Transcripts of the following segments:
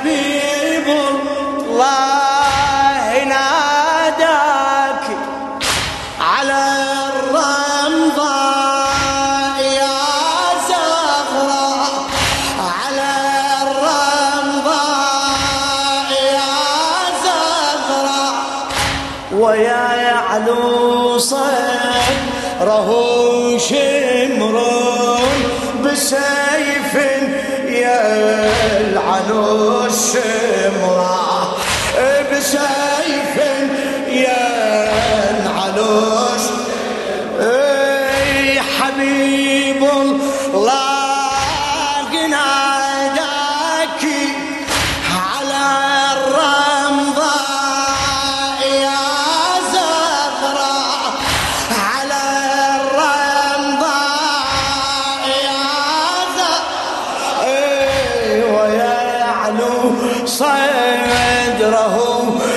حبيب الشمرة بسيف صدره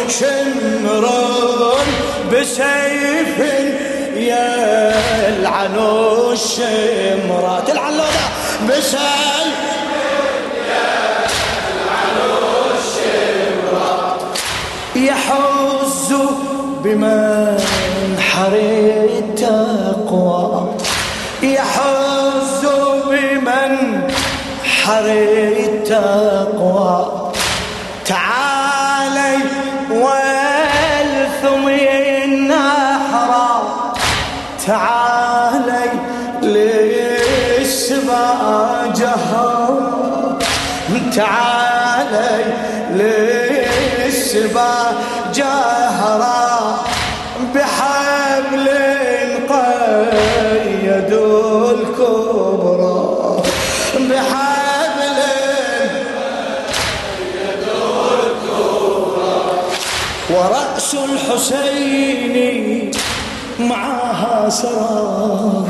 شمر بسيف يلعن الشمرة تلعن لولا بسيف يحز بمنحر التقوى. يحز بمنحر التقوى. تعالي للسبا جهرا بحبل قيد الكبرى. بحبل ورأس الحسين معها سراب.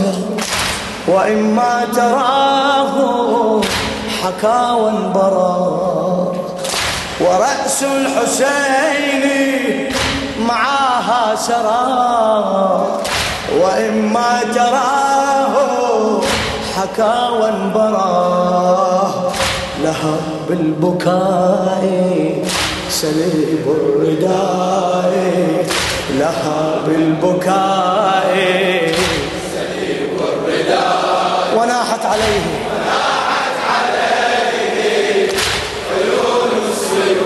وإما تراه حكى وانبرى ورأس الحسين معها سرى وإما تراه حكى وانبرى لها بالبكاء سليب الرداء. لها بالبكاء سليب الرداء. وناحت عليه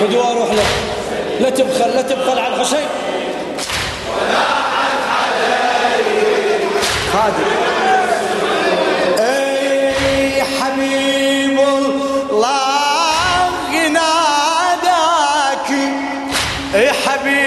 فدوى أروح له. لا تبخل لا تبخل على الحسين. خادم. أي حبيب الله يناداك. أي حبيب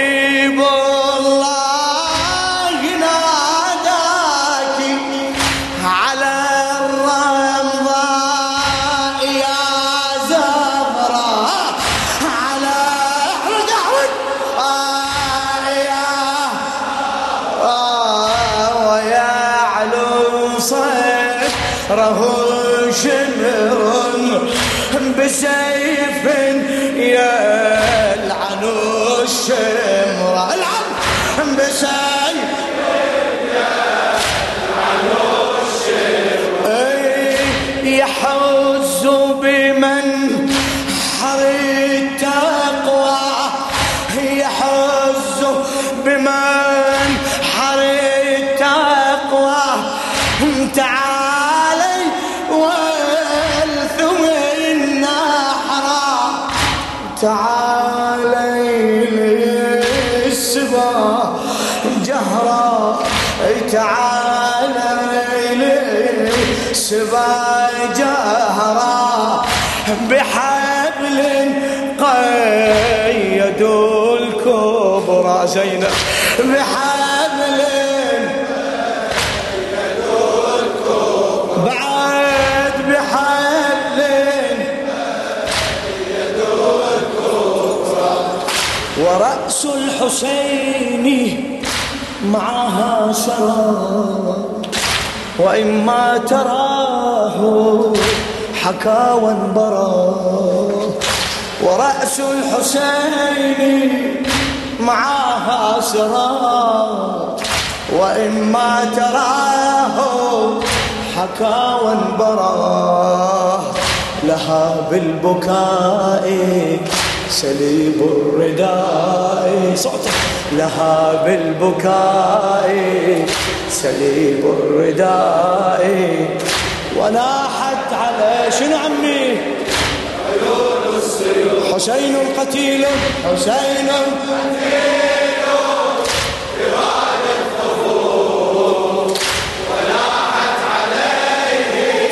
جهرا تعال سبا جهرا بحبل قيد الكبرى. زينب بحبل قيد الكبرى بعد بحبل قيد الكبرى. ورأس الحسين معها سرى وإما تراه حكى وانبرى ورأس الحسين معها سرى وإما تراه حكى وانبرى لها بالبكاء سليب الرداء. صوتك. لها بالبكاء سليب الرداء. وناحت على شنو عمي؟ حسين قتيل حسين قتيل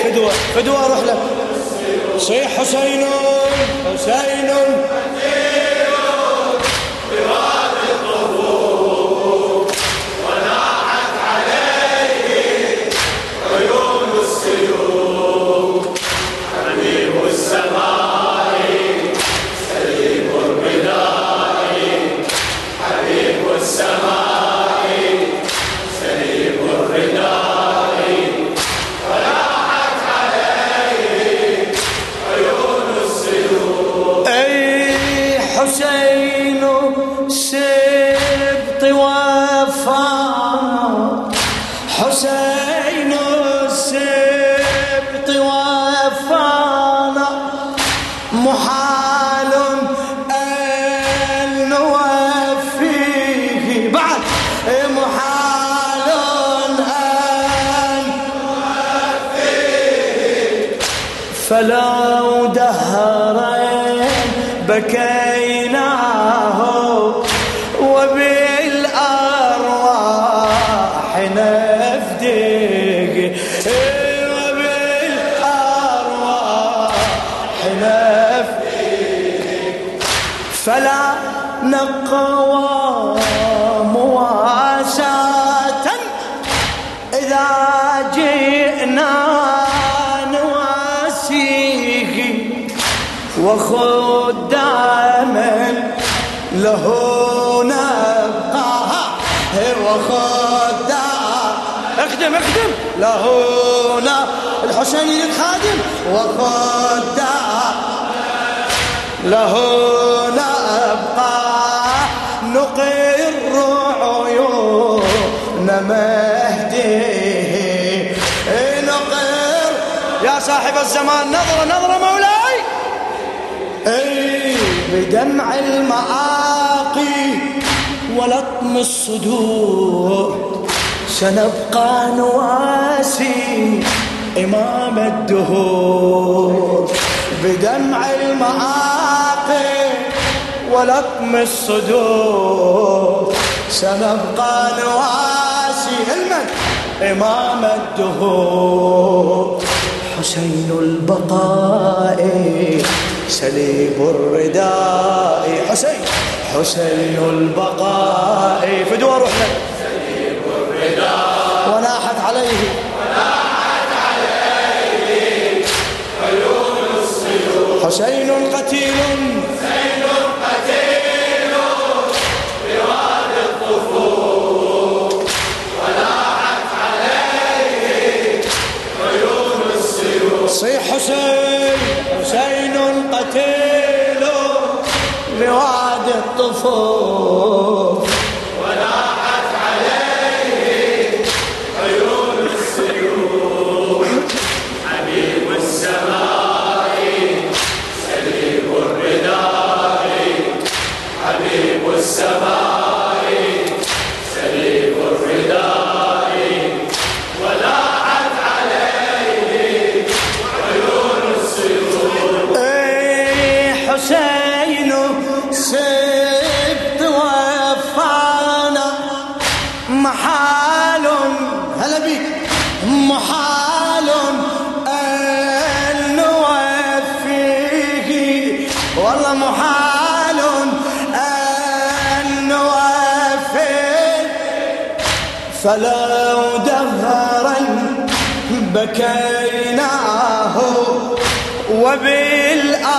فدوة فدوة أروح لك صيح حسين حسين. فلو دهرين بكيناه وبالأرواح نفدق وبالأرواح نفدق فلا نقوى اخدم له الحسين الخادم وخدام له نبقى نقر عيون مهديه. نقر. يا صاحب الزمان نظرة نظرة مولاي. أي بدمع المآقي ولطم الصدور. سنبقى نواسي إمام الدهور بدمع المآقي ولطم الصدور. سنبقى نواسي. المن إمام الدهور. حسين البقاء سليب الرداء. حسين حسين البقاء فدوى روح وناحت عليه. حسين قتيل. فلو دهرا بكيناه وبالأرواح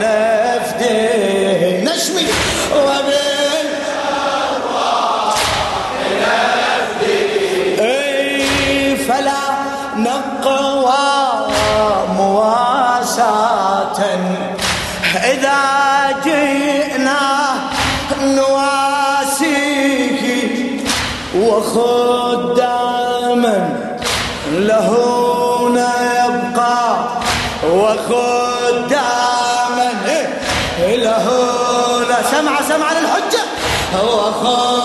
نفدي. وخداما له يبقى وخداما له سمع سمع للحجة. وخداما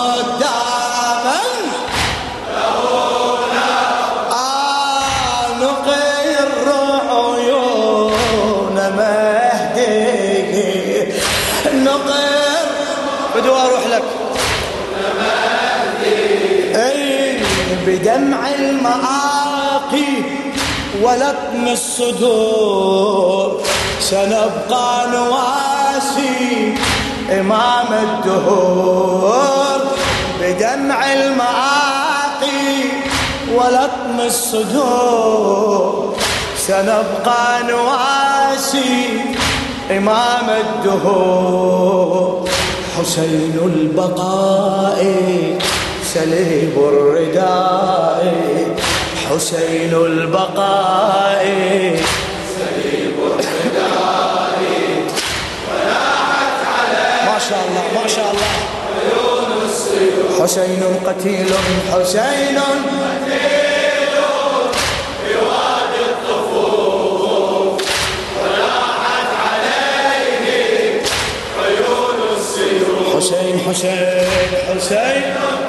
بدمع المآقي ولطم الصدور. سنبقى نواسي إمام الدهور. بدمع المآقي ولطم الصدور. سنبقى نواسي إمام الدهور. حسين البقاء سليب الرداء حسين البقاء. سليب الرداء ما شاء الله ما شاء الله. حسين قتيل حسين حسين حسين حسين.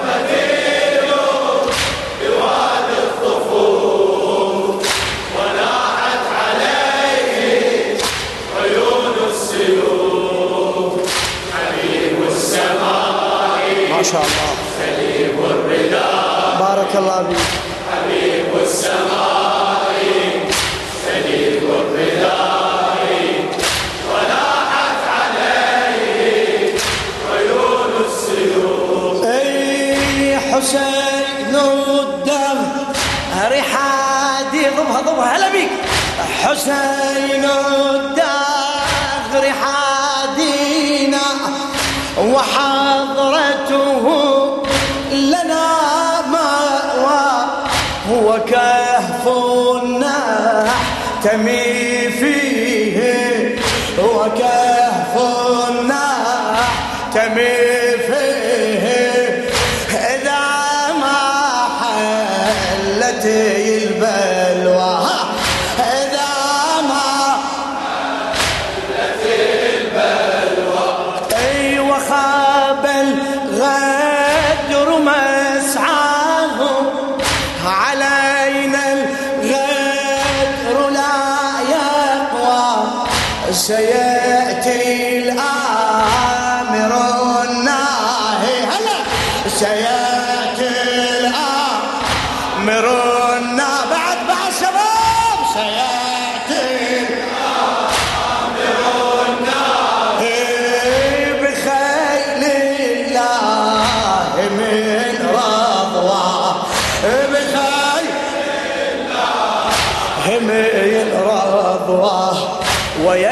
حسين الدهر حادينا وحضرته لنا مأوى. هو كهف تمي فيه. هو كهف تمي فيه. إذا ما حلت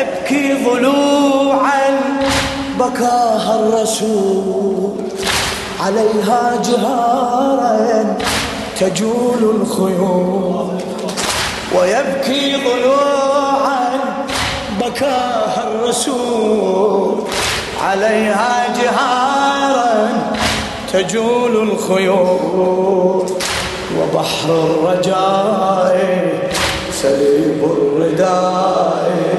ويبكي ضلوعا بكاها الرسول. عليها جهارا تجول الخيول. ويبكي ضلوعا بكاها الرسول. عليها جهارا تجول الخيول. وبحر الرجاء سليب الرداء.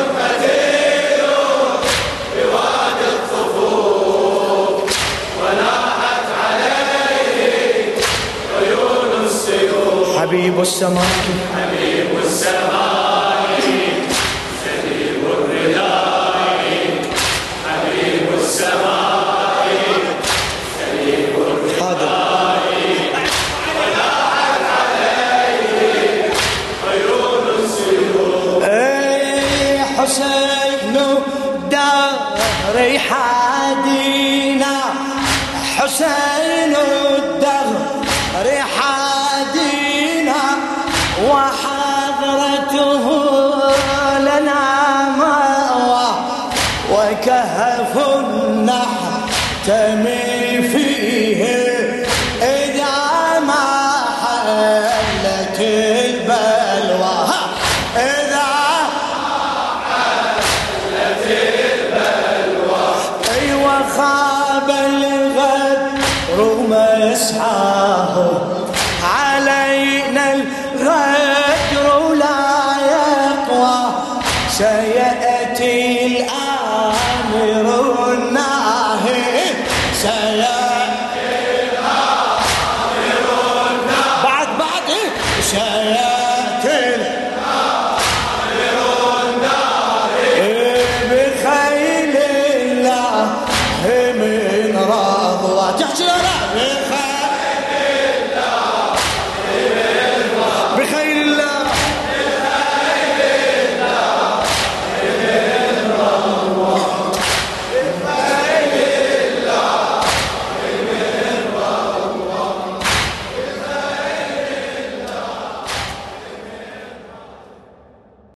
حبيب السماء. حاضر البلوى إذا حلت البلوى أيوة خاب الغد ومسحاه علينا الغدر ولا يقوى. شيء